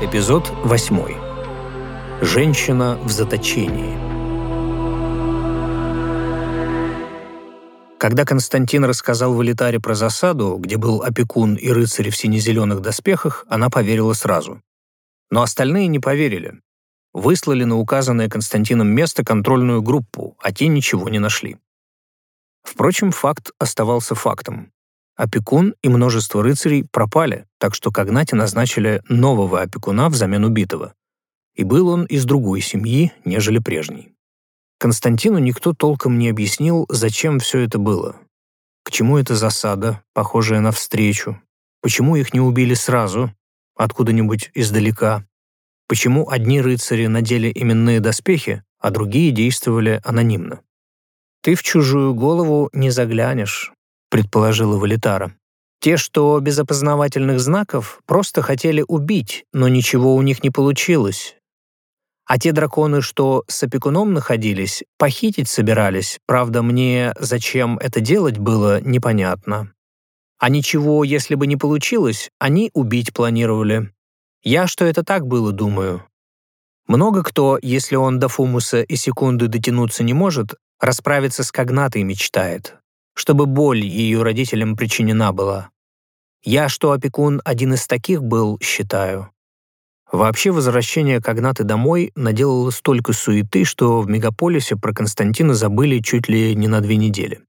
Эпизод 8. Женщина в заточении. Когда Константин рассказал Валитаре про засаду, где был опекун и рыцарь в сине-зеленых доспехах, она поверила сразу. Но остальные не поверили. Выслали на указанное Константином место контрольную группу, а те ничего не нашли. Впрочем, факт оставался фактом. Опекун и множество рыцарей пропали, так что Когнате назначили нового опекуна взамен убитого. И был он из другой семьи, нежели прежний. Константину никто толком не объяснил, зачем все это было. К чему эта засада, похожая на встречу? Почему их не убили сразу, откуда-нибудь издалека? Почему одни рыцари надели именные доспехи, а другие действовали анонимно? «Ты в чужую голову не заглянешь», — предположила Валитара. «Те, что без опознавательных знаков, просто хотели убить, но ничего у них не получилось. А те драконы, что с опекуном находились, похитить собирались, правда, мне зачем это делать было непонятно. А ничего, если бы не получилось, они убить планировали. Я что это так было, думаю. Много кто, если он до Фумуса и секунды дотянуться не может, расправиться с Когнатой мечтает, чтобы боль ее родителям причинена была. Я, что опекун один из таких был, считаю. Вообще возвращение Когнаты домой наделало столько суеты, что в мегаполисе про Константина забыли чуть ли не на две недели.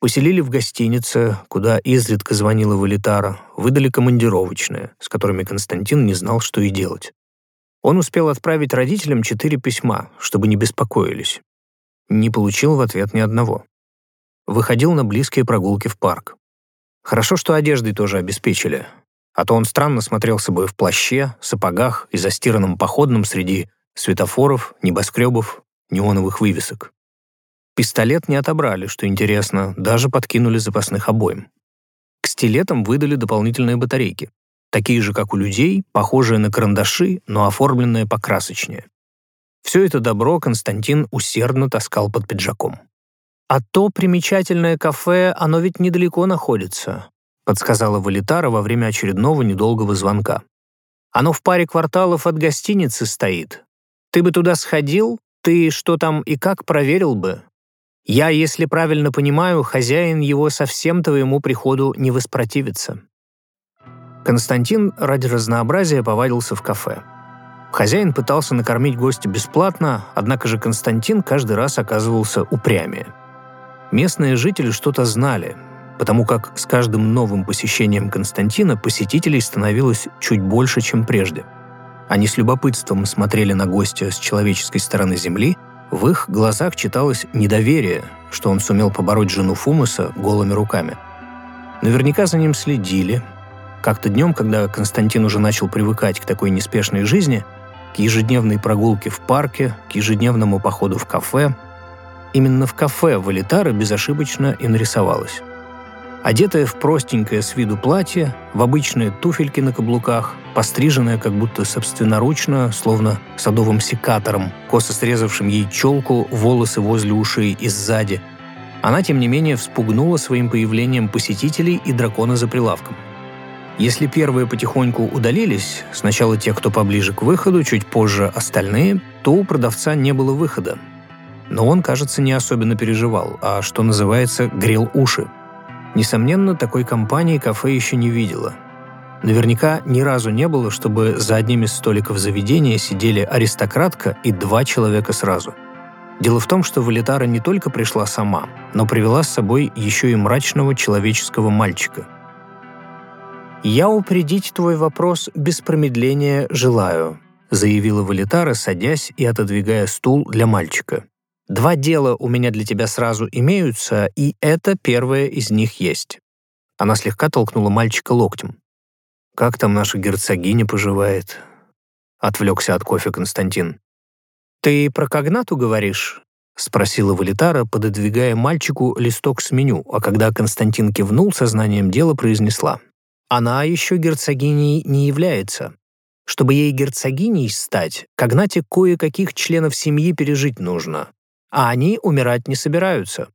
Поселили в гостинице, куда изредка звонила Валитара, выдали командировочные, с которыми Константин не знал, что и делать. Он успел отправить родителям четыре письма, чтобы не беспокоились. Не получил в ответ ни одного. Выходил на близкие прогулки в парк. Хорошо, что одеждой тоже обеспечили, а то он странно смотрелся бы в плаще, сапогах и застиранном походном среди светофоров, небоскребов, неоновых вывесок. Пистолет не отобрали, что интересно, даже подкинули запасных обоим. К стилетам выдали дополнительные батарейки. Такие же, как у людей, похожие на карандаши, но оформленные покрасочнее. Все это добро Константин усердно таскал под пиджаком. «А то примечательное кафе, оно ведь недалеко находится», подсказала Валитара во время очередного недолгого звонка. «Оно в паре кварталов от гостиницы стоит. Ты бы туда сходил, ты что там и как проверил бы, я, если правильно понимаю, хозяин его совсем твоему приходу не воспротивится». Константин ради разнообразия повадился в кафе. Хозяин пытался накормить гостя бесплатно, однако же Константин каждый раз оказывался упрямее. Местные жители что-то знали, потому как с каждым новым посещением Константина посетителей становилось чуть больше, чем прежде. Они с любопытством смотрели на гостя с человеческой стороны Земли – в их глазах читалось недоверие, что он сумел побороть жену Фумуса голыми руками. Наверняка за ним следили. Как-то днем, когда Константин уже начал привыкать к такой неспешной жизни, к ежедневной прогулке в парке, к ежедневному походу в кафе, именно в кафе Валитара безошибочно и нарисовалась. Одетая в простенькое с виду платье, в обычные туфельки на каблуках, постриженная как будто собственноручно, словно садовым секатором, косо срезавшим ей челку, волосы возле ушей и сзади. Она, тем не менее, вспугнула своим появлением посетителей и дракона за прилавком. Если первые потихоньку удалились, сначала те, кто поближе к выходу, чуть позже остальные, то у продавца не было выхода. Но он, кажется, не особенно переживал, а, что называется, грел уши – Несомненно, такой компании кафе еще не видела. Наверняка ни разу не было, чтобы за одним из столиков заведения сидели аристократка и два человека сразу. Дело в том, что Валитара не только пришла сама, но привела с собой еще и мрачного человеческого мальчика. «Я упредить твой вопрос без промедления желаю», заявила Валитара, садясь и отодвигая стул для мальчика. Два дела у меня для тебя сразу имеются, и это первое из них есть». Она слегка толкнула мальчика локтем. «Как там наша герцогиня поживает?» Отвлекся от кофе Константин. «Ты про Когнату говоришь?» — спросила Валитара, пододвигая мальчику листок с меню, а когда Константин кивнул, сознанием дела произнесла. «Она еще герцогиней не является. Чтобы ей герцогиней стать, Когнате кое-каких членов семьи пережить нужно а они умирать не собираются.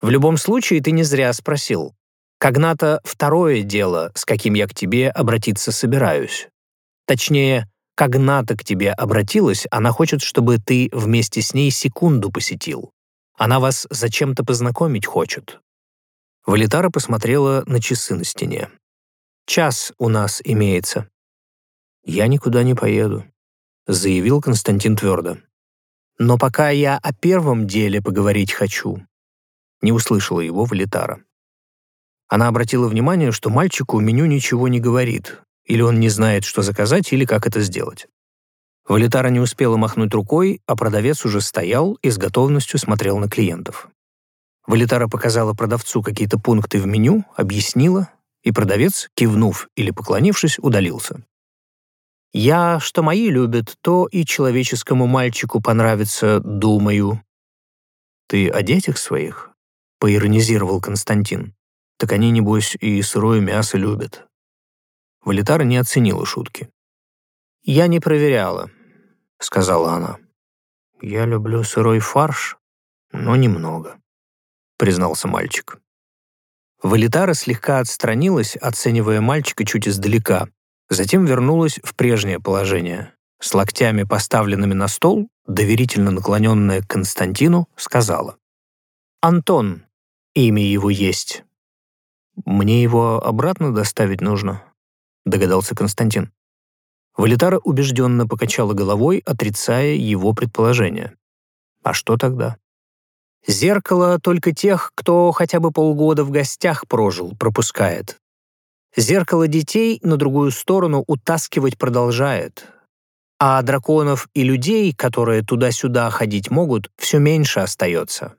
В любом случае, ты не зря спросил. Когната — второе дело, с каким я к тебе обратиться собираюсь. Точнее, когда-то к тебе обратилась, она хочет, чтобы ты вместе с ней секунду посетил. Она вас зачем-то познакомить хочет». Валитара посмотрела на часы на стене. «Час у нас имеется». «Я никуда не поеду», — заявил Константин твердо. «Но пока я о первом деле поговорить хочу», — не услышала его Валитара. Она обратила внимание, что мальчику меню ничего не говорит, или он не знает, что заказать, или как это сделать. Валитара не успела махнуть рукой, а продавец уже стоял и с готовностью смотрел на клиентов. Валитара показала продавцу какие-то пункты в меню, объяснила, и продавец, кивнув или поклонившись, удалился. «Я, что мои любят, то и человеческому мальчику понравится, думаю». «Ты о детях своих?» — поиронизировал Константин. «Так они, небось, и сырое мясо любят». Валитара не оценила шутки. «Я не проверяла», — сказала она. «Я люблю сырой фарш, но немного», — признался мальчик. Валитара слегка отстранилась, оценивая мальчика чуть издалека, затем вернулась в прежнее положение. С локтями, поставленными на стол, доверительно наклоненная к Константину, сказала. «Антон, имя его есть. Мне его обратно доставить нужно», — догадался Константин. Валитара убежденно покачала головой, отрицая его предположение. А что тогда? Зеркало только тех, кто хотя бы полгода в гостях прожил, пропускает. Зеркало детей на другую сторону утаскивать продолжает. А драконов и людей, которые туда-сюда ходить могут, все меньше остается.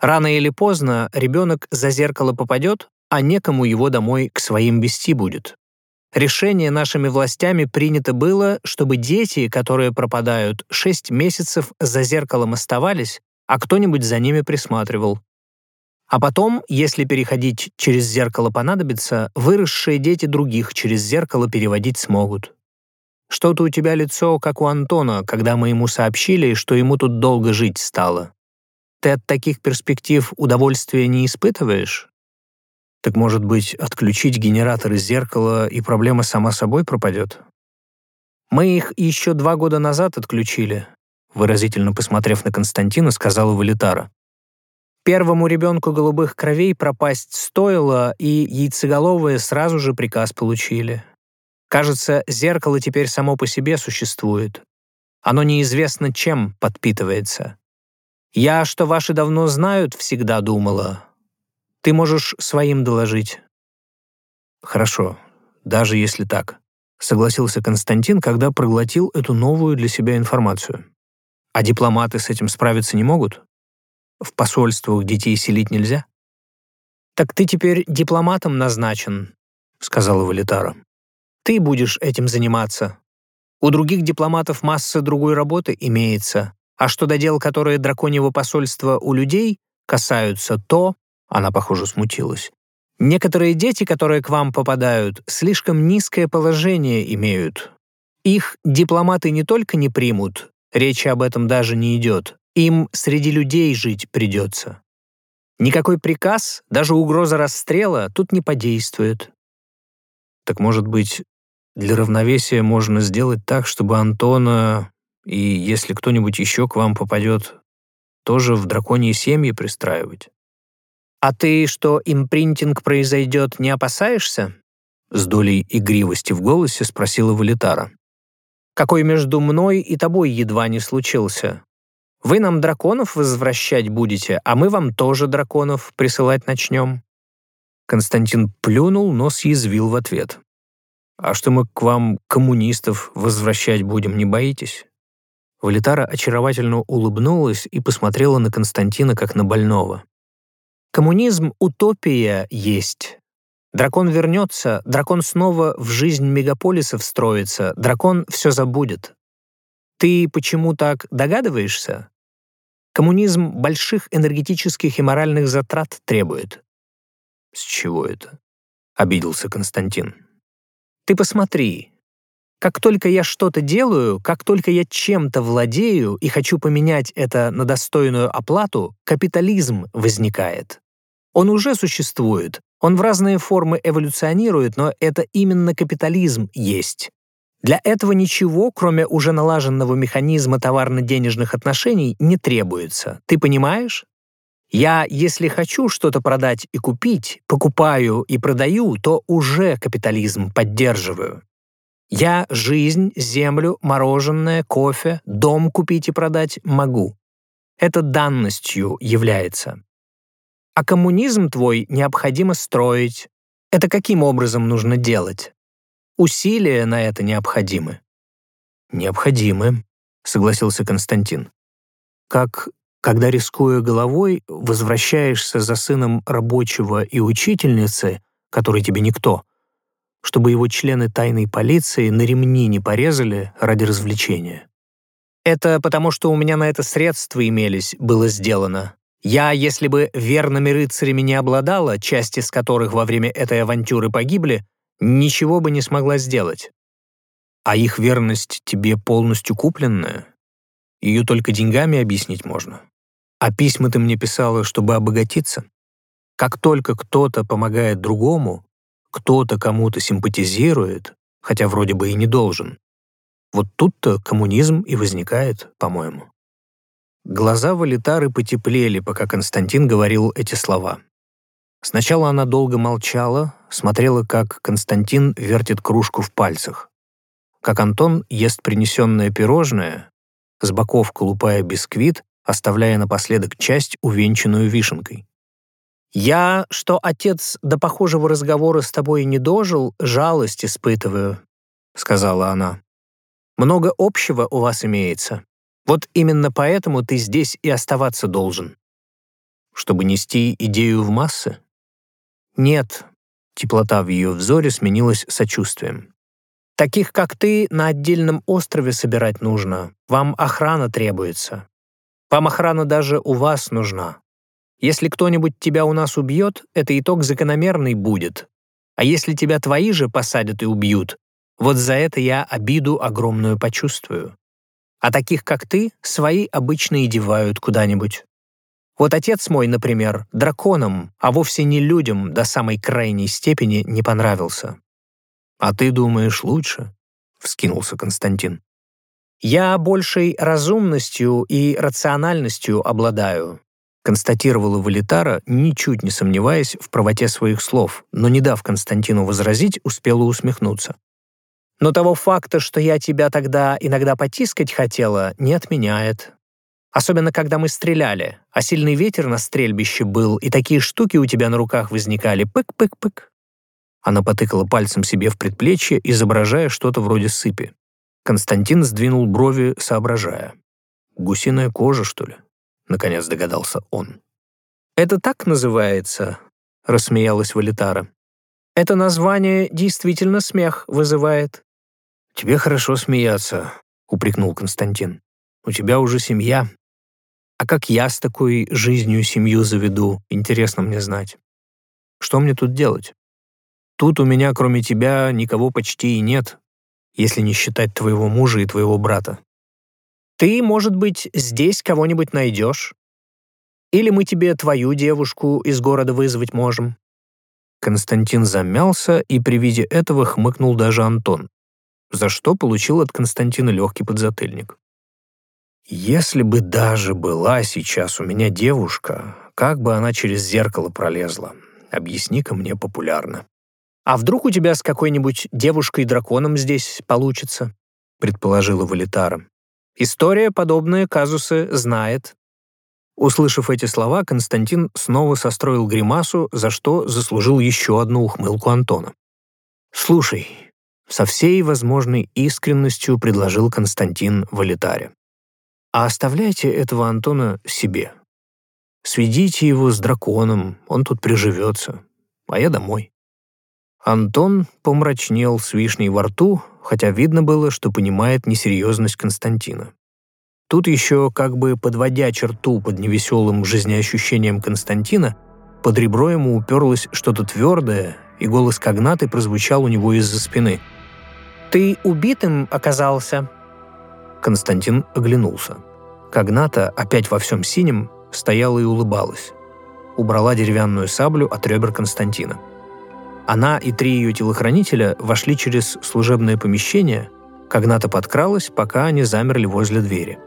Рано или поздно ребенок за зеркало попадет, а некому его домой к своим вести будет. Решение нашими властями принято было, чтобы дети, которые пропадают, 6 месяцев за зеркалом оставались, а кто-нибудь за ними присматривал. А потом, если переходить через зеркало понадобится, выросшие дети других через зеркало переводить смогут. Что-то у тебя лицо, как у Антона, когда мы ему сообщили, что ему тут долго жить стало. Ты от таких перспектив удовольствия не испытываешь? Так может быть, отключить генератор из зеркала, и проблема сама собой пропадет? Мы их еще два года назад отключили, выразительно посмотрев на Константина, сказала Валитара. Первому ребенку голубых кровей пропасть стоило, и яйцеголовые сразу же приказ получили. Кажется, зеркало теперь само по себе существует. Оно неизвестно чем подпитывается. Я, что ваши давно знают, всегда думала, ты можешь своим доложить». «Хорошо, даже если так», — согласился Константин, когда проглотил эту новую для себя информацию. «А дипломаты с этим справиться не могут? В посольствах детей селить нельзя?» «Так ты теперь дипломатом назначен», — сказала Валитара. «Ты будешь этим заниматься. У других дипломатов масса другой работы имеется, а что до дел, которые драконьего посольства у людей касаются, то она, похоже, смутилась. Некоторые дети, которые к вам попадают, слишком низкое положение имеют. Их дипломаты не только не примут, речи об этом даже не идет, им среди людей жить придется. Никакой приказ, даже угроза расстрела тут не подействует. Так может быть, для равновесия можно сделать так, чтобы Антона и если кто-нибудь еще к вам попадет, тоже в драконьи семьи пристраивать? «А ты, что импринтинг произойдет, не опасаешься?» С долей игривости в голосе спросила Валитара. «Какой между мной и тобой едва не случился? Вы нам драконов возвращать будете, а мы вам тоже драконов присылать начнем». Константин плюнул, но съязвил в ответ. «А что мы к вам, коммунистов, возвращать будем, не боитесь?» Валитара очаровательно улыбнулась и посмотрела на Константина как на больного. Коммунизм — утопия есть. Дракон вернется, дракон снова в жизнь мегаполиса встроится, дракон все забудет. Ты почему так догадываешься? Коммунизм больших энергетических и моральных затрат требует. С чего это? Обиделся Константин. Ты посмотри. Как только я что-то делаю, как только я чем-то владею и хочу поменять это на достойную оплату, капитализм возникает. Он уже существует, он в разные формы эволюционирует, но это именно капитализм есть. Для этого ничего, кроме уже налаженного механизма товарно-денежных отношений, не требуется. Ты понимаешь? Я, если хочу что-то продать и купить, покупаю и продаю, то уже капитализм поддерживаю. Я жизнь, землю, мороженое, кофе, дом купить и продать могу. Это данностью является. А коммунизм твой необходимо строить. Это каким образом нужно делать? Усилия на это необходимы. Необходимы, согласился Константин. Как когда, рискуя головой, возвращаешься за сыном рабочего и учительницы, который тебе никто, чтобы его члены тайной полиции на ремни не порезали ради развлечения. Это потому, что у меня на это средства имелись, было сделано. Я, если бы верными рыцарями не обладала, часть из которых во время этой авантюры погибли, ничего бы не смогла сделать. А их верность тебе полностью купленная? Ее только деньгами объяснить можно. А письма ты мне писала, чтобы обогатиться? Как только кто-то помогает другому, кто-то кому-то симпатизирует, хотя вроде бы и не должен, вот тут-то коммунизм и возникает, по-моему. Глаза Валитары потеплели, пока Константин говорил эти слова. Сначала она долго молчала, смотрела, как Константин вертит кружку в пальцах, как Антон ест принесенное пирожное, с боков колупая бисквит оставляя напоследок часть, увенчанную вишенкой. «Я, что отец до похожего разговора с тобой не дожил, жалость испытываю», — сказала она. «Много общего у вас имеется. Вот именно поэтому ты здесь и оставаться должен». «Чтобы нести идею в массы?» «Нет», — теплота в ее взоре сменилась сочувствием. «Таких, как ты, на отдельном острове собирать нужно. Вам охрана требуется. Вам охрана даже у вас нужна. Если кто-нибудь тебя у нас убьет, это итог закономерный будет. А если тебя твои же посадят и убьют, вот за это я обиду огромную почувствую. А таких, как ты, свои обычно и девают куда-нибудь. Вот отец мой, например, драконам, а вовсе не людям до самой крайней степени не понравился. «А ты думаешь лучше?» — вскинулся Константин. «Я большей разумностью и рациональностью обладаю», констатировала Валитара, ничуть не сомневаясь в правоте своих слов, но, не дав Константину возразить, успела усмехнуться. «Но того факта, что я тебя тогда иногда потискать хотела, не отменяет. Особенно, когда мы стреляли, а сильный ветер на стрельбище был, и такие штуки у тебя на руках возникали, пык-пык-пык». Она потыкала пальцем себе в предплечье, изображая что-то вроде сыпи. Константин сдвинул брови, соображая. «Гусиная кожа, что ли?» — наконец догадался он. «Это так называется?» — рассмеялась Валитара. «Это название действительно смех вызывает». «Тебе хорошо смеяться», — упрекнул Константин. «У тебя уже семья. А как я с такой жизнью семью заведу, интересно мне знать. Что мне тут делать? Тут у меня, кроме тебя, никого почти и нет, если не считать твоего мужа и твоего брата. Ты, может быть, здесь кого-нибудь найдешь? Или мы тебе твою девушку из города вызвать можем?» Константин замялся, и при виде этого хмыкнул даже Антон, за что получил от Константина легкий подзатыльник. «Если бы даже была сейчас у меня девушка, как бы она через зеркало пролезла? Объясни-ка мне популярно». «А вдруг у тебя с какой-нибудь девушкой-драконом здесь получится?» — предположила Валитара. «История подобные казусы знает». Услышав эти слова, Константин снова состроил гримасу, за что заслужил еще одну ухмылку Антона. «Слушай», — со всей возможной искренностью предложил Константин Валитаре, «а оставляйте этого Антона себе. Сведите его с драконом, он тут приживется, а я домой». Антон помрачнел с вишней во рту, хотя видно было, что понимает несерьезность Константина. Тут еще, как бы подводя черту под невеселым жизнеощущением Константина, под ребро ему уперлось что-то твердое, и голос Когнаты прозвучал у него из-за спины. «Ты убитым оказался?» Константин оглянулся. Когната, опять во всем синем, стояла и улыбалась. Убрала деревянную саблю от ребер Константина. Она и три ее телохранителя вошли через служебное помещение, Когната подкралась, пока они замерли возле двери.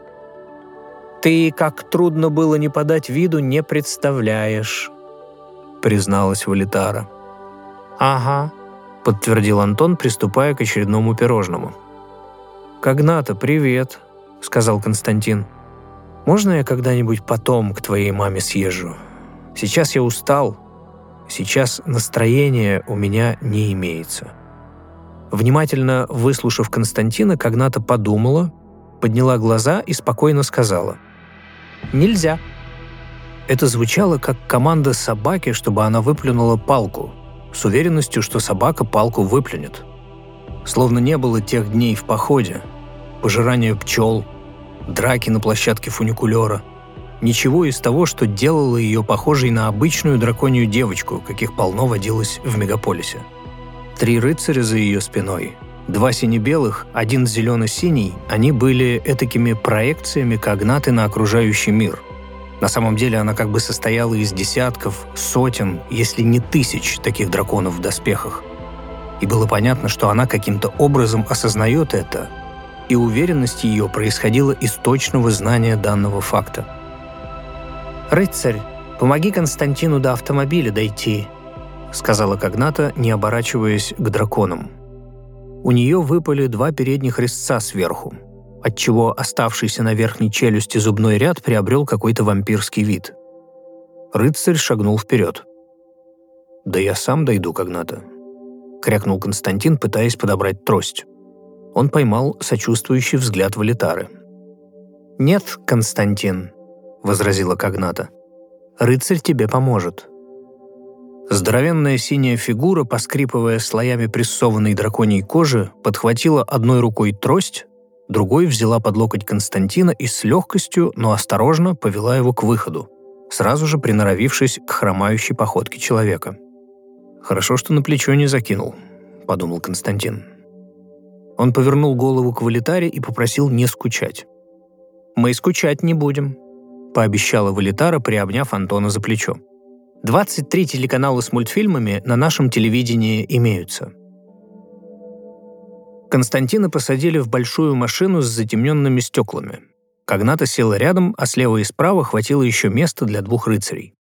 «Ты, как трудно было не подать виду, не представляешь», — призналась Валитара. «Ага», — подтвердил Антон, приступая к очередному пирожному. «Когната, привет», — сказал Константин. «Можно я когда-нибудь потом к твоей маме съезжу? Сейчас я устал. Сейчас настроения у меня не имеется». Внимательно выслушав Константина, Когната подумала, подняла глаза и спокойно сказала. «Нельзя». Это звучало как команда собаки, чтобы она выплюнула палку, с уверенностью, что собака палку выплюнет. Словно не было тех дней в походе, пожирания пчел, драки на площадке фуникулера. Ничего из того, что делало ее похожей на обычную драконью девочку, каких полно водилось в мегаполисе. Три рыцаря за ее спиной. Два сине-белых, один зелено-синий, они были этакими проекциями когнаты на окружающий мир. На самом деле она как бы состояла из десятков, сотен, если не тысяч таких драконов в доспехах. И было понятно, что она каким-то образом осознает это, и уверенность ее происходила из точного знания данного факта. «Рыцарь, помоги Константину до автомобиля дойти», сказала Когната, не оборачиваясь к драконам. У нее выпали два передних резца сверху, отчего оставшийся на верхней челюсти зубной ряд приобрел какой-то вампирский вид. Рыцарь шагнул вперед. «Да я сам дойду, Когната», — крякнул Константин, пытаясь подобрать трость. Он поймал сочувствующий взгляд Валитары. «Нет, Константин», — возразила Когната. «Рыцарь тебе поможет. Здоровенная синяя фигура, поскрипывая слоями прессованной драконьей кожи, подхватила одной рукой трость, другой взяла под локоть Константина и с легкостью, но осторожно повела его к выходу, сразу же приноровившись к хромающей походке человека. «Хорошо, что на плечо не закинул», — подумал Константин. Он повернул голову к Валитаре и попросил не скучать. «Мы скучать не будем», — пообещала Валитара, приобняв Антона за плечо. 23 телеканала с мультфильмами на нашем телевидении имеются. Константина посадили в большую машину с затемненными стеклами. Когната села рядом, а слева и справа хватило еще места для двух рыцарей.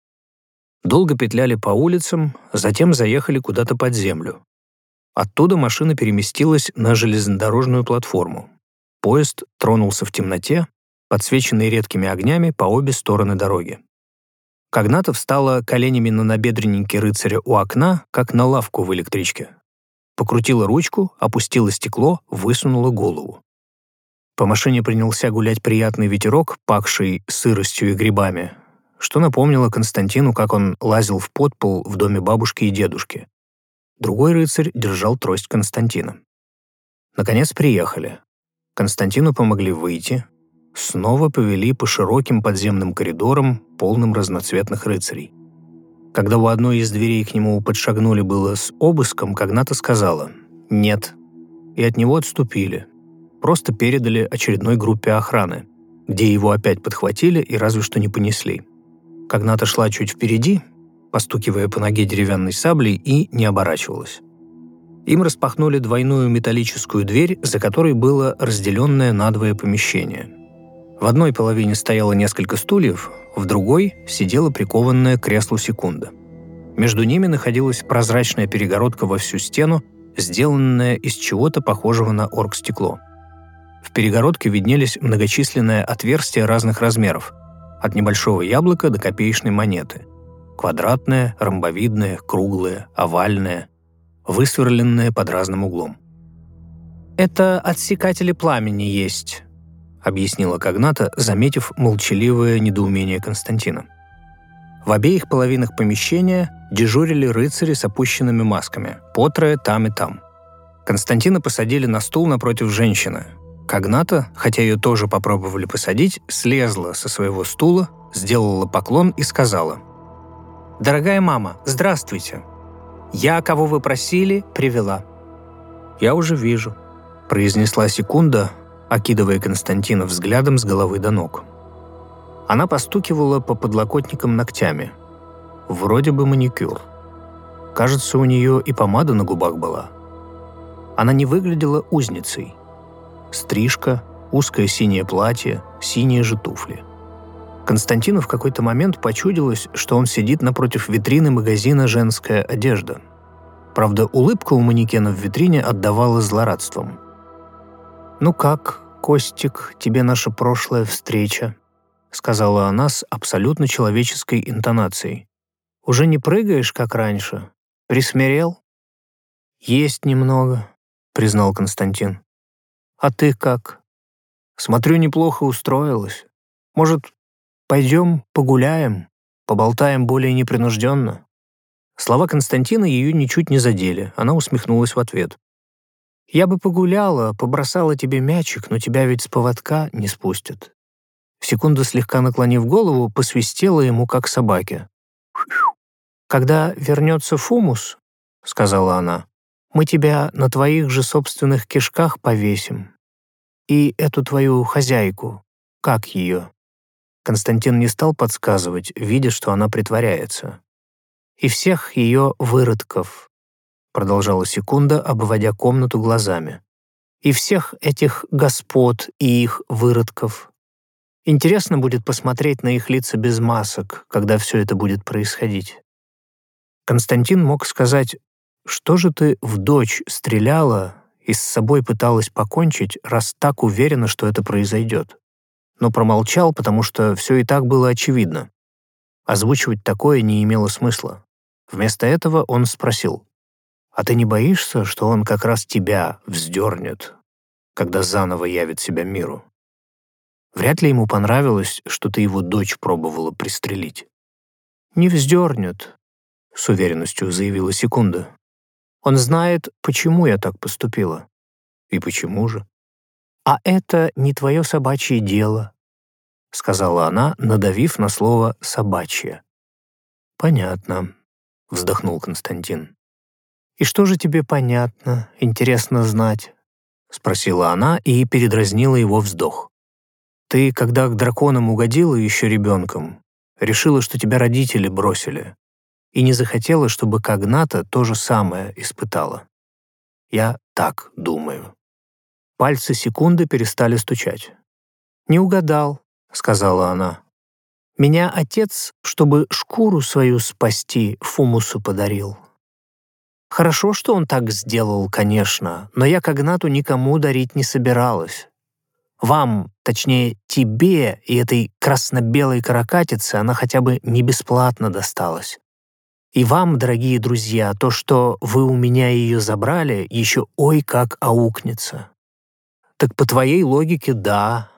Долго петляли по улицам, затем заехали куда-то под землю. Оттуда машина переместилась на железнодорожную платформу. Поезд тронулся в темноте, подсвеченный редкими огнями по обе стороны дороги. Когната встала коленями на набедреннике рыцаря у окна, как на лавку в электричке. Покрутила ручку, опустила стекло, высунула голову. По машине принялся гулять приятный ветерок, пахший сыростью и грибами, что напомнило Константину, как он лазил в подпол в доме бабушки и дедушки. Другой рыцарь держал трость Константина. Наконец приехали. Константину помогли выйти, снова повели по широким подземным коридорам, полным разноцветных рыцарей. Когда у одной из дверей к нему подшагнули было с обыском, Когната сказала «нет», и от него отступили. Просто передали очередной группе охраны, где его опять подхватили и разве что не понесли. Когната шла чуть впереди, постукивая по ноге деревянной саблей, и не оборачивалась. Им распахнули двойную металлическую дверь, за которой было разделенное надвое помещение – в одной половине стояло несколько стульев, в другой сидела прикованная к креслу секунда. Между ними находилась прозрачная перегородка во всю стену, сделанная из чего-то похожего на оргстекло. В перегородке виднелись многочисленные отверстия разных размеров, от небольшого яблока до копеечной монеты. Квадратное, ромбовидное, круглое, овальное, высверленное под разным углом. «Это отсекатели пламени есть», объяснила Когната, заметив молчаливое недоумение Константина. В обеих половинах помещения дежурили рыцари с опущенными масками, по трое там и там. Константина посадили на стул напротив женщины. Когната, хотя ее тоже попробовали посадить, слезла со своего стула, сделала поклон и сказала. «Дорогая мама, здравствуйте. Я, кого вы просили, привела». «Я уже вижу», — произнесла секунда, окидывая Константина взглядом с головы до ног. Она постукивала по подлокотникам ногтями. Вроде бы маникюр. Кажется, у нее и помада на губах была. Она не выглядела узницей. Стрижка, узкое синее платье, синие же туфли. Константину в какой-то момент почудилось, что он сидит напротив витрины магазина «Женская одежда». Правда, улыбка у манекена в витрине отдавала злорадством. «Ну как, Костик, тебе наша прошлая встреча?» — сказала она с абсолютно человеческой интонацией. «Уже не прыгаешь, как раньше? Присмирел?» «Есть немного», — признал Константин. «А ты как?» «Смотрю, неплохо устроилась. Может, пойдем погуляем, поболтаем более непринужденно?» Слова Константина ее ничуть не задели, она усмехнулась в ответ. «Я бы погуляла, побросала тебе мячик, но тебя ведь с поводка не спустят». Секунду слегка наклонив голову, посвистела ему, как собаке. «Когда вернется Фумус, — сказала она, — мы тебя на твоих же собственных кишках повесим. И эту твою хозяйку, как ее?» Константин не стал подсказывать, видя, что она притворяется и всех ее выродков», продолжала секунда, обводя комнату глазами. «И всех этих господ и их выродков. Интересно будет посмотреть на их лица без масок, когда все это будет происходить». Константин мог сказать, «Что же ты в дочь стреляла и с собой пыталась покончить, раз так уверена, что это произойдет?» Но промолчал, потому что все и так было очевидно. Озвучивать такое не имело смысла. Вместо этого он спросил, «А ты не боишься, что он как раз тебя вздернет, когда заново явит себя миру?» Вряд ли ему понравилось, что ты его дочь пробовала пристрелить. «Не вздернет», — с уверенностью заявила Секунда. «Он знает, почему я так поступила». «И почему же?» «А это не твое собачье дело», — сказала она, надавив на слово «собачье». «Понятно», вздохнул Константин. «И что же тебе понятно, интересно знать?» — спросила она и передразнила его вздох. «Ты, когда к драконам угодила еще ребенком, решила, что тебя родители бросили, и не захотела, чтобы Когната то же самое испытала. Я так думаю». Пальцы секунды перестали стучать. «Не угадал», — сказала она. Меня отец, чтобы шкуру свою спасти, Фумусу подарил. Хорошо, что он так сделал, конечно, но я Когнату никому дарить не собиралась. Вам, точнее, тебе и этой красно-белой каракатице она хотя бы не бесплатно досталась. И вам, дорогие друзья, то, что вы у меня ее забрали, еще ой как аукнется. Так по твоей логике, да,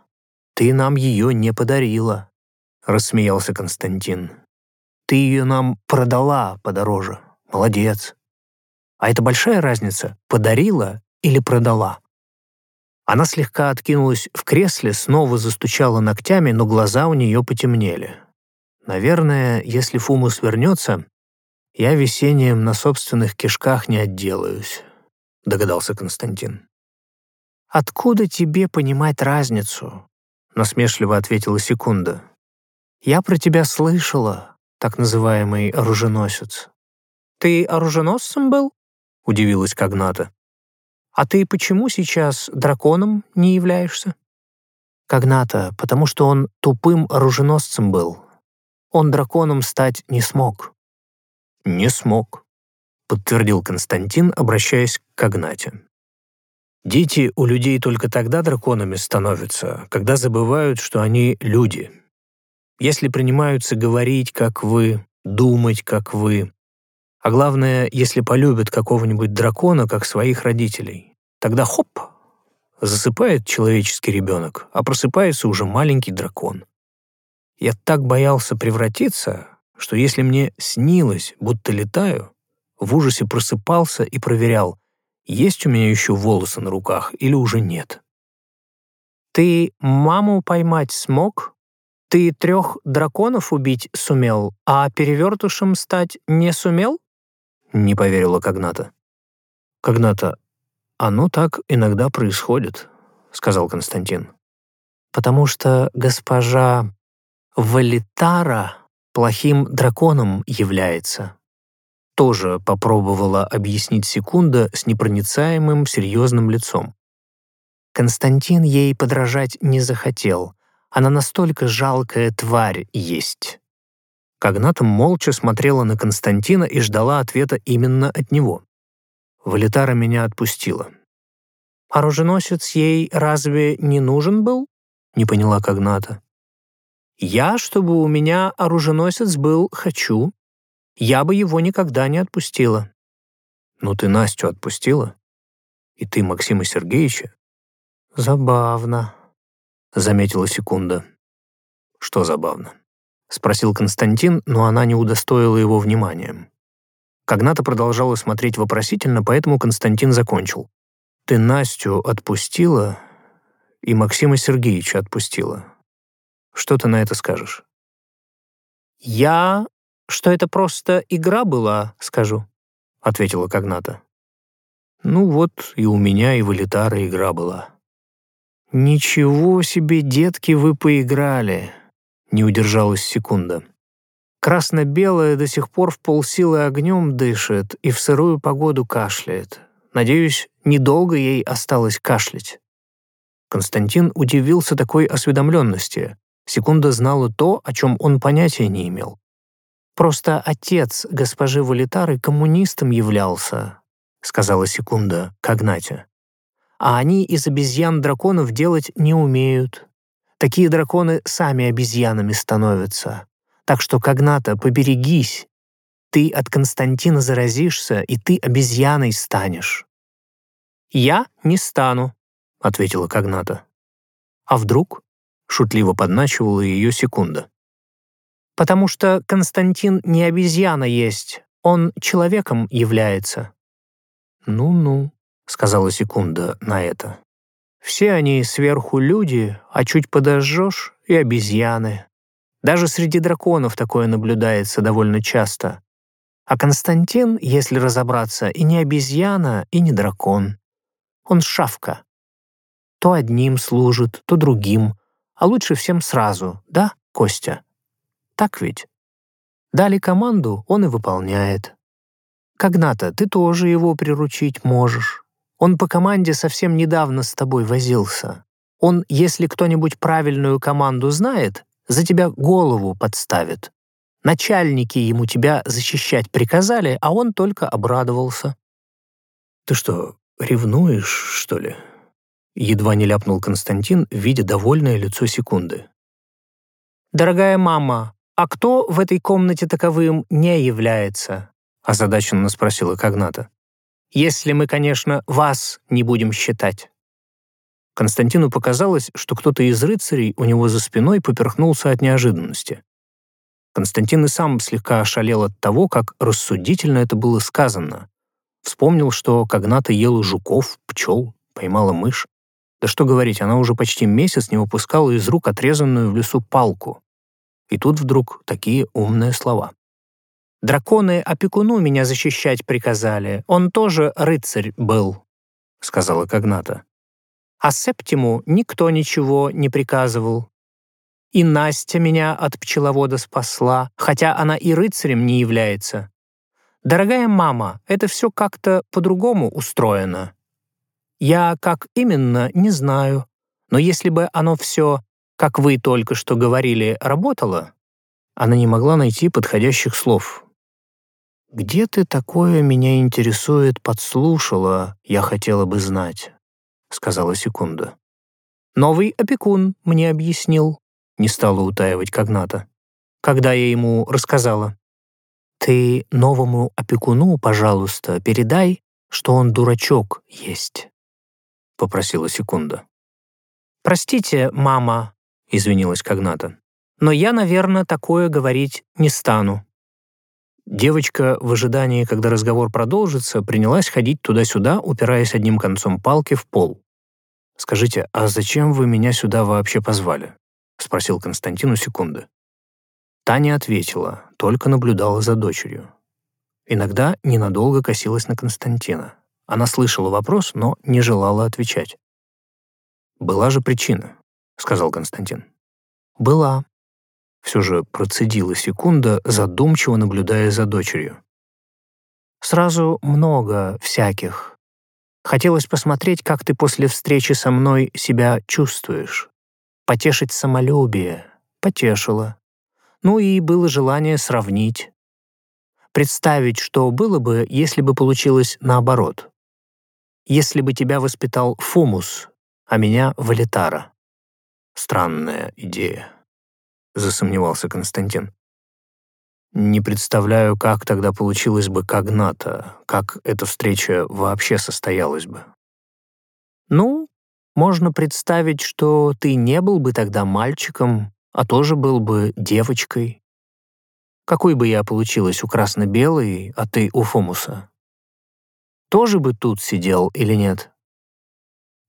ты нам ее не подарила. — рассмеялся Константин. «Ты ее нам продала подороже. Молодец. А это большая разница, подарила или продала?» Она слегка откинулась в кресле, снова застучала ногтями, но глаза у нее потемнели. «Наверное, если Фумус вернется, я весением на собственных кишках не отделаюсь», — догадался Константин. «Откуда тебе понимать разницу?» — насмешливо ответила Секунда. «Я про тебя слышала, так называемый оруженосец». «Ты оруженосцем был?» — удивилась Когната. «А ты почему сейчас драконом не являешься?» «Когната, потому что он тупым оруженосцем был. Он драконом стать не смог». «Не смог», — подтвердил Константин, обращаясь к Когнате. «Дети у людей только тогда драконами становятся, когда забывают, что они люди, если принимаются говорить, как вы, думать, как вы, а главное, если полюбят какого-нибудь дракона, как своих родителей, тогда хоп, засыпает человеческий ребенок, а просыпается уже маленький дракон. Я так боялся превратиться, что если мне снилось, будто летаю, в ужасе просыпался и проверял, есть у меня еще волосы на руках или уже нет. «Ты маму поймать смог?» Ты трех драконов убить сумел, а перевертышем стать не сумел?» Не поверила Когната. «Когната, оно так иногда происходит», — сказал Константин. «Потому что госпожа Валитара плохим драконом является». Тоже попробовала объяснить Секунда с непроницаемым серьезным лицом. Константин ей подражать не захотел. Она настолько жалкая тварь есть. Когната молча смотрела на Константина и ждала ответа именно от него. Валитара меня отпустила. «Оруженосец ей разве не нужен был?» — не поняла Когната. «Я, чтобы у меня оруженосец был, хочу. Я бы его никогда не отпустила». «Ну ты Настю отпустила? И ты Максима Сергеевича?» «Забавно», — заметила секунда. «Что забавно?» — спросил Константин, но она не удостоила его вниманием. Когната продолжала смотреть вопросительно, поэтому Константин закончил. «Ты Настю отпустила и Максима Сергеевича отпустила. Что ты на это скажешь?» «Я... что это просто игра была, скажу», — ответила Когната. «Ну вот и у меня и в Элитара игра была». «Ничего себе, детки, вы поиграли!» — не удержалась секунда. Красно-белое до сих пор в полсилы огнем дышит и в сырую погоду кашляет. Надеюсь, недолго ей осталось кашлять. Константин удивился такой осведомленности. Секунда знала то, о чем он понятия не имел. «Просто отец госпожи Валитары коммунистом являлся», — сказала Секунда Когнате. «А они из обезьян драконов делать не умеют. Такие драконы сами обезьянами становятся. Так что, Когната, поберегись. Ты от Константина заразишься, и ты обезьяной станешь». «Я не стану», — ответила Когната. «А вдруг?» — шутливо подначивала ее секунда. «Потому что Константин не обезьяна есть, он человеком является». «Ну-ну», — сказала секунда на это. «Все они сверху люди, а чуть подожжешь — и обезьяны. Даже среди драконов такое наблюдается довольно часто. А Константин, если разобраться, и не обезьяна, и не дракон. Он шавка. То одним служит, то другим, а лучше всем сразу, да, Костя? Так ведь? Дали команду, он и выполняет. Когната, ты тоже его приручить можешь. Он по команде совсем недавно с тобой возился. Он, если кто-нибудь правильную команду знает, за тебя голову подставит. Начальники ему тебя защищать приказали, а он только обрадовался. «Ты что, ревнуешь, что ли?» Едва не ляпнул Константин, видя довольное лицо секунды. «Дорогая мама, а кто в этой комнате таковым не является?» озадаченно спросила Когната. «Если мы, конечно, вас не будем считать». Константину показалось, что кто-то из рыцарей у него за спиной поперхнулся от неожиданности. Константин и сам слегка ошалел от того, как рассудительно это было сказано. Вспомнил, что Когната ела жуков, пчел, поймала мышь. Да что говорить, она уже почти месяц не выпускала из рук отрезанную в лесу палку. И тут вдруг такие умные слова. «Драконы опекуну меня защищать приказали. Он тоже рыцарь был», — сказала Когната а Септиму никто ничего не приказывал. И Настя меня от пчеловода спасла, хотя она и рыцарем не является. Дорогая мама, это все как-то по-другому устроено. Я как именно, не знаю. Но если бы оно все, как вы только что говорили, работало, она не могла найти подходящих слов. «Где ты такое меня интересует подслушала, я хотела бы знать?» сказала секунда. «Новый опекун мне объяснил», — не стала утаивать Когната. Когда я ему рассказала. «Ты новому опекуну, пожалуйста, передай, что он дурачок есть», — попросила секунда. «Простите, мама», — извинилась Когната, «но я, наверное, такое говорить не стану». Девочка, в ожидании, когда разговор продолжится, принялась ходить туда-сюда, упираясь одним концом палки в пол. «Скажите, а зачем вы меня сюда вообще позвали?» — спросил Константину секунды. Таня ответила, только наблюдала за дочерью. Иногда ненадолго косилась на Константина. Она слышала вопрос, но не желала отвечать. «Была же причина», — сказал Константин. «Была». Все же процедила секунда, задумчиво наблюдая за дочерью. «Сразу много всяких. Хотелось посмотреть, как ты после встречи со мной себя чувствуешь. Потешить самолюбие. Потешила. Ну и было желание сравнить. Представить, что было бы, если бы получилось наоборот. Если бы тебя воспитал Фумус, а меня — Валитара. Странная идея, — засомневался Константин. Не представляю, как тогда получилось бы когната, как эта встреча вообще состоялась бы. Ну, можно представить, что ты не был бы тогда мальчиком, а тоже был бы девочкой. Какой бы я получилась у красно-белой, а ты у Фомуса? Тоже бы тут сидел или нет?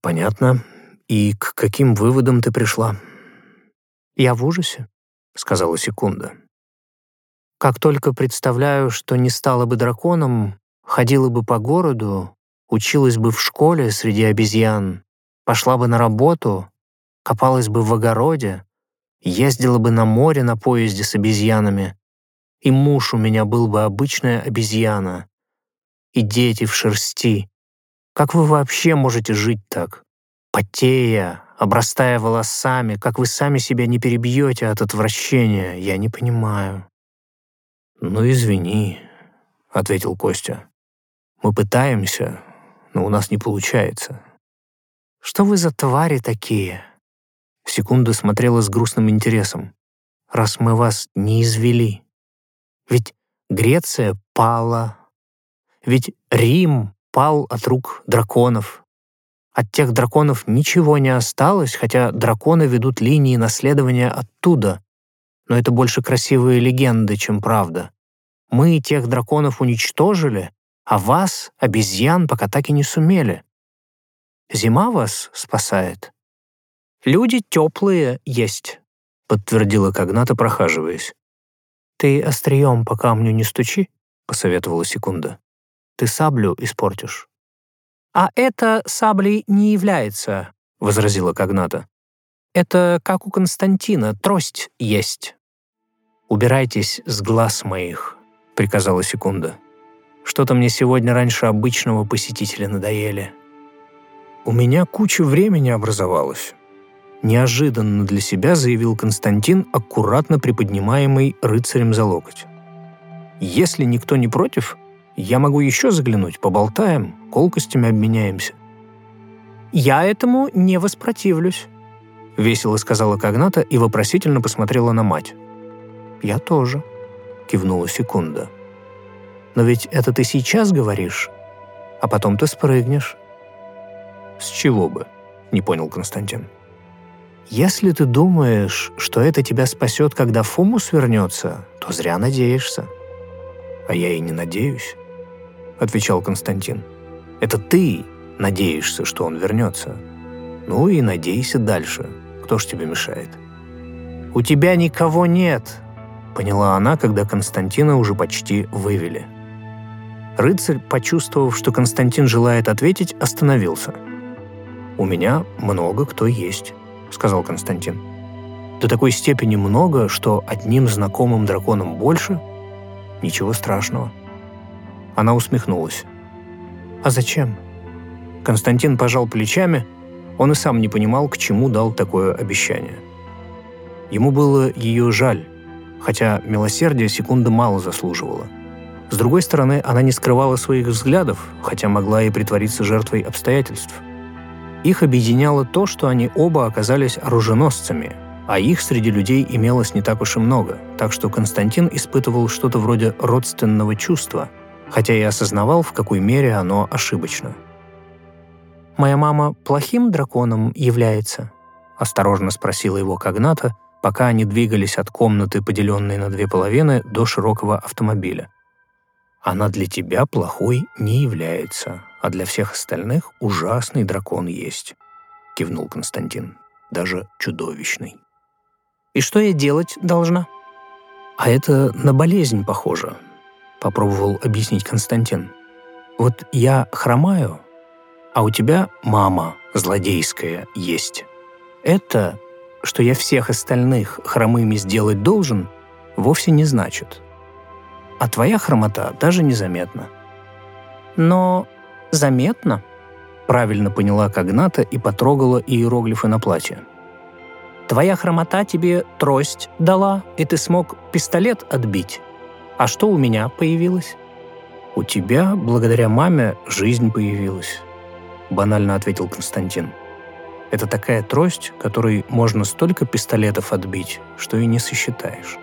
Понятно. И к каким выводам ты пришла? Я в ужасе, сказала Секунда. Как только представляю, что не стала бы драконом, ходила бы по городу, училась бы в школе среди обезьян, пошла бы на работу, копалась бы в огороде, ездила бы на море на поезде с обезьянами, и муж у меня был бы обычная обезьяна, и дети в шерсти. Как вы вообще можете жить так? Потея, обрастая волосами, как вы сами себя не перебьете от отвращения, я не понимаю. «Ну, извини», — ответил Костя. «Мы пытаемся, но у нас не получается». «Что вы за твари такие?» Секунда смотрела с грустным интересом. «Раз мы вас не извели. Ведь Греция пала. Ведь Рим пал от рук драконов. От тех драконов ничего не осталось, хотя драконы ведут линии наследования оттуда, но это больше красивые легенды, чем правда. Мы тех драконов уничтожили, а вас, обезьян, пока так и не сумели. Зима вас спасает. Люди теплые есть, подтвердила Когната, прохаживаясь. Ты острием по камню не стучи, посоветовала Секунда. Ты саблю испортишь. А это саблей не является, возразила Когната. Это как у Константина, трость есть. Убирайтесь с глаз моих, приказала Секунда. Что-то мне сегодня раньше обычного посетителя надоели. У меня куча времени образовалась. Неожиданно для себя заявил Константин, аккуратно приподнимаемый рыцарем за локоть. «Если никто не против, я могу еще заглянуть, поболтаем, колкостями обменяемся». «Я этому не воспротивлюсь», — весело сказала Когната и вопросительно посмотрела на мать. «Я тоже», — кивнула Секунда. «Но ведь это ты сейчас говоришь, а потом ты спрыгнешь». «С чего бы?» — не понял Константин. «Если ты думаешь, что это тебя спасет, когда Фумус вернется, то зря надеешься». «А я и не надеюсь», — отвечал Константин. «Это ты надеешься, что он вернется. Ну и надейся дальше. Кто ж тебе мешает?» «У тебя никого нет», — поняла она, когда Константина уже почти вывели. Рыцарь, почувствовав, что Константин желает ответить, остановился. «У меня много кто есть», — сказал Константин. «До такой степени много, что одним знакомым драконом больше — ничего страшного». Она усмехнулась. «А зачем?» Константин пожал плечами, он и сам не понимал, к чему дал такое обещание. Ему было ее жаль, хотя милосердие секунды мало заслуживало. С другой стороны, она не скрывала своих взглядов, хотя могла и притвориться жертвой обстоятельств. Их объединяло то, что они оба оказались оруженосцами, а их среди людей имелось не так уж и много, так что Константин испытывал что-то вроде родственного чувства – хотя и осознавал, в какой мере оно ошибочно. «Моя мама плохим драконом является?» — осторожно спросила его Когната, пока они двигались от комнаты, поделенной на две половины, до широкого автомобиля. «Она для тебя плохой не является, а для всех остальных ужасный дракон есть», — кивнул Константин. «Даже чудовищный». «И что я делать должна?» «А это на болезнь похоже», попробовал объяснить Константин. «Вот я хромаю, а у тебя мама злодейская есть. Это, что я всех остальных хромыми сделать должен, вовсе не значит. А твоя хромота даже незаметна». «Но заметно?» правильно поняла Когната и потрогала иероглифы на платье. «Твоя хромота тебе трость дала, и ты смог пистолет отбить. А что у меня появилось?» «У тебя, благодаря маме, жизнь появилась», — банально ответил Константин. «Это такая трость, которой можно столько пистолетов отбить, что и не сосчитаешь».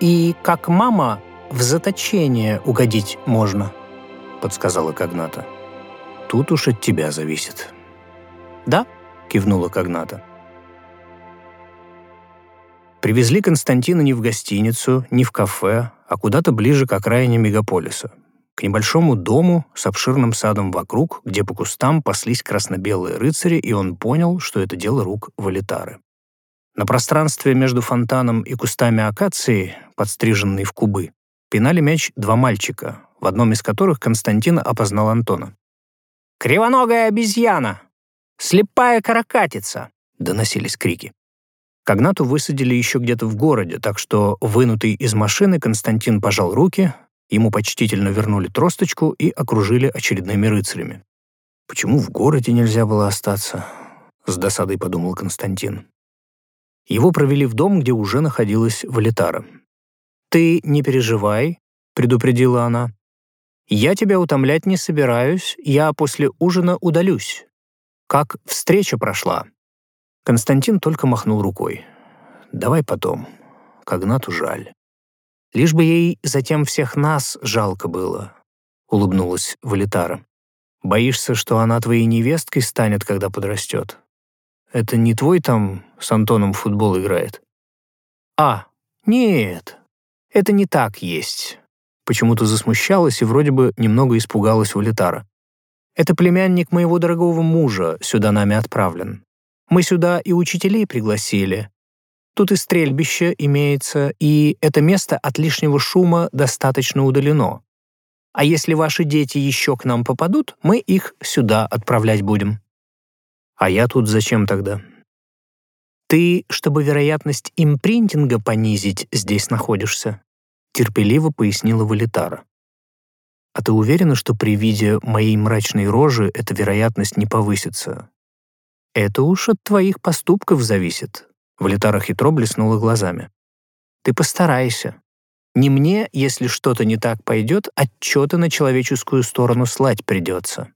«И как мама в заточение угодить можно», — подсказала Когната. «Тут уж от тебя зависит». «Да?» — кивнула Когната. Привезли Константина не в гостиницу, не в кафе, а куда-то ближе к окраине мегаполиса, к небольшому дому с обширным садом вокруг, где по кустам паслись красно-белые рыцари, и он понял, что это дело рук Валитары. На пространстве между фонтаном и кустами акации, подстриженной в кубы, пинали мяч два мальчика, в одном из которых Константин опознал Антона. «Кривоногая обезьяна! Слепая каракатица!» — доносились крики. Когнату высадили еще где-то в городе, так что, вынутый из машины, Константин пожал руки, ему почтительно вернули тросточку и окружили очередными рыцарями. «Почему в городе нельзя было остаться?» — с досадой подумал Константин. Его провели в дом, где уже находилась Валитара. «Ты не переживай», — предупредила она. «Я тебя утомлять не собираюсь, я после ужина удалюсь. Как встреча прошла?» Константин только махнул рукой. «Давай потом. Когнату жаль. Лишь бы ей затем всех нас жалко было», — улыбнулась Валитара. «Боишься, что она твоей невесткой станет, когда подрастет? Это не твой там с Антоном в футбол играет?» «А, нет, это не так есть». Почему-то засмущалась и вроде бы немного испугалась Валитара. «Это племянник моего дорогого мужа сюда нами отправлен. Мы сюда и учителей пригласили. Тут и стрельбище имеется, и это место от лишнего шума достаточно удалено. А если ваши дети еще к нам попадут, мы их сюда отправлять будем. А я тут зачем тогда? Ты, чтобы вероятность импринтинга понизить, здесь находишься, терпеливо пояснила Валитара. А ты уверена, что при виде моей мрачной рожи эта вероятность не повысится? Это уж от твоих поступков зависит. Валитара хитро блеснула глазами. Ты постарайся. Не мне, если что-то не так пойдет, отчеты на человеческую сторону слать придется.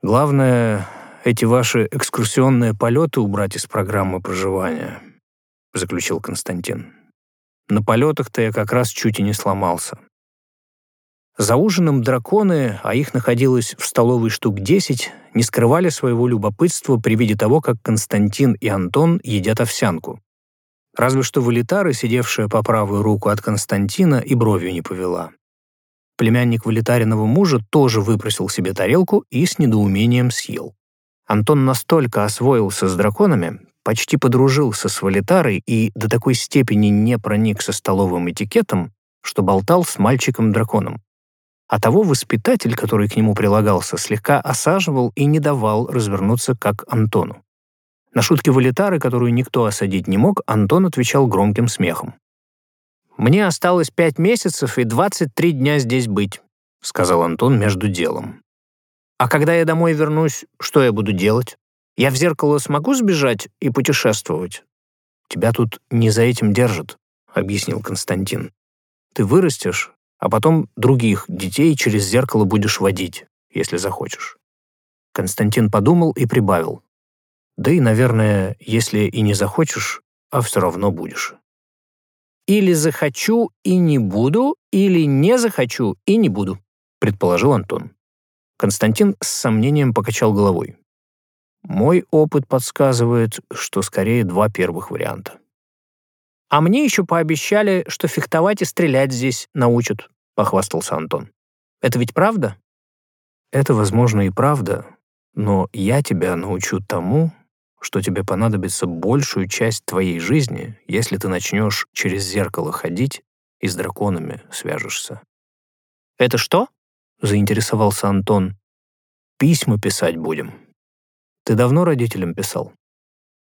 Главное, эти ваши экскурсионные полеты убрать из программы проживания, заключил Константин. На полетах-то я как раз чуть и не сломался. За ужином драконы, а их находилось в столовой штук десять, не скрывали своего любопытства при виде того, как Константин и Антон едят овсянку. Разве что Валитара, сидевшая по правую руку от Константина, и бровью не повела. Племянник Валитариного мужа тоже выпросил себе тарелку и с недоумением съел. Антон настолько освоился с драконами, почти подружился с Валитарой и до такой степени не проник со столовым этикетом, что болтал с мальчиком-драконом а того воспитатель, который к нему прилагался, слегка осаживал и не давал развернуться как Антону. На шутки Валитары, которую никто осадить не мог, Антон отвечал громким смехом. «Мне осталось пять месяцев и 23 дня здесь быть», — сказал Антон между делом. «А когда я домой вернусь, что я буду делать? Я в зеркало смогу сбежать и путешествовать?» «Тебя тут не за этим держат», — объяснил Константин. «Ты вырастешь, а потом других детей через зеркало будешь водить, если захочешь». Константин подумал и прибавил. «Да и, наверное, если и не захочешь, а все равно будешь». «Или захочу и не буду, или не захочу и не буду», предположил Антон. Константин с сомнением покачал головой. «Мой опыт подсказывает, что скорее два первых варианта». «А мне еще пообещали, что фехтовать и стрелять здесь научат», — похвастался Антон. «Это ведь правда?» «Это, возможно, и правда, но я тебя научу тому, что тебе понадобится большую часть твоей жизни, если ты начнешь через зеркало ходить и с драконами свяжешься». «Это что?» — заинтересовался Антон. «Письма писать будем. Ты давно родителям писал?»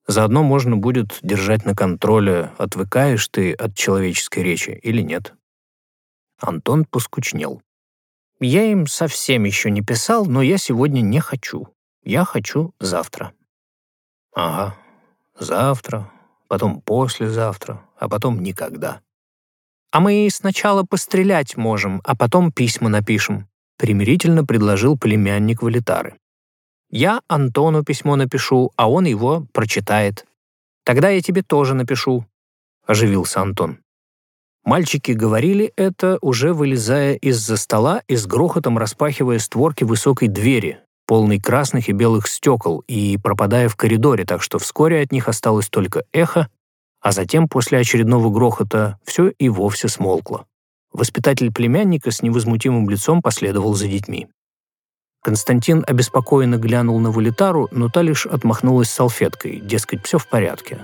Заодно можно будет держать на контроле, отвыкаешь ты от человеческой речи или нет. Антон поскучнел. Я им совсем еще не писал, но я сегодня не хочу. Я хочу завтра. Ага, завтра, потом послезавтра, а потом никогда. А мы сначала пострелять можем, а потом письма напишем, примирительно предложил племянник Валитары. Я Антону письмо напишу, а он его прочитает. Тогда я тебе тоже напишу, оживился Антон. Мальчики говорили это, уже вылезая из-за стола и с грохотом распахивая створки высокой двери, полной красных и белых стекол, и пропадая в коридоре, так что вскоре от них осталось только эхо, а затем, после очередного грохота, все и вовсе смолкло. Воспитатель племянника с невозмутимым лицом последовал за детьми. Константин обеспокоенно глянул на Валитару, но та лишь отмахнулась салфеткой, дескать, все в порядке.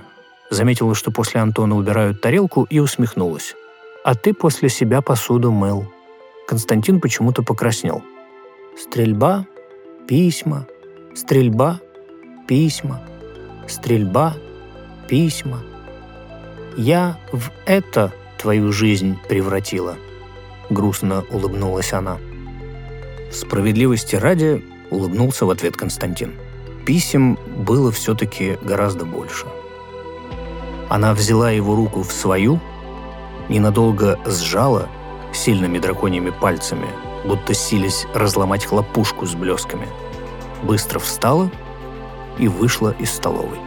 Заметила, что после Антона убирают тарелку, и усмехнулась а ты после себя посуду мыл». Константин почему-то покраснел. «Стрельба, письма, стрельба, письма, стрельба, письма. Я в это твою жизнь превратила», — грустно улыбнулась она. Справедливости ради улыбнулся в ответ Константин. Писем было все-таки гораздо больше. Она взяла его руку в свою — ненадолго сжала сильными драконьими пальцами, будто сились разломать хлопушку с блесками. Быстро встала и вышла из столовой.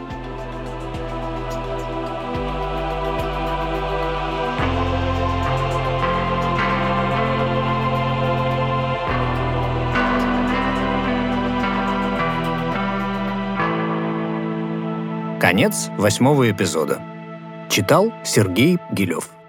Конец восьмого эпизода. Читал Сергей Гилев.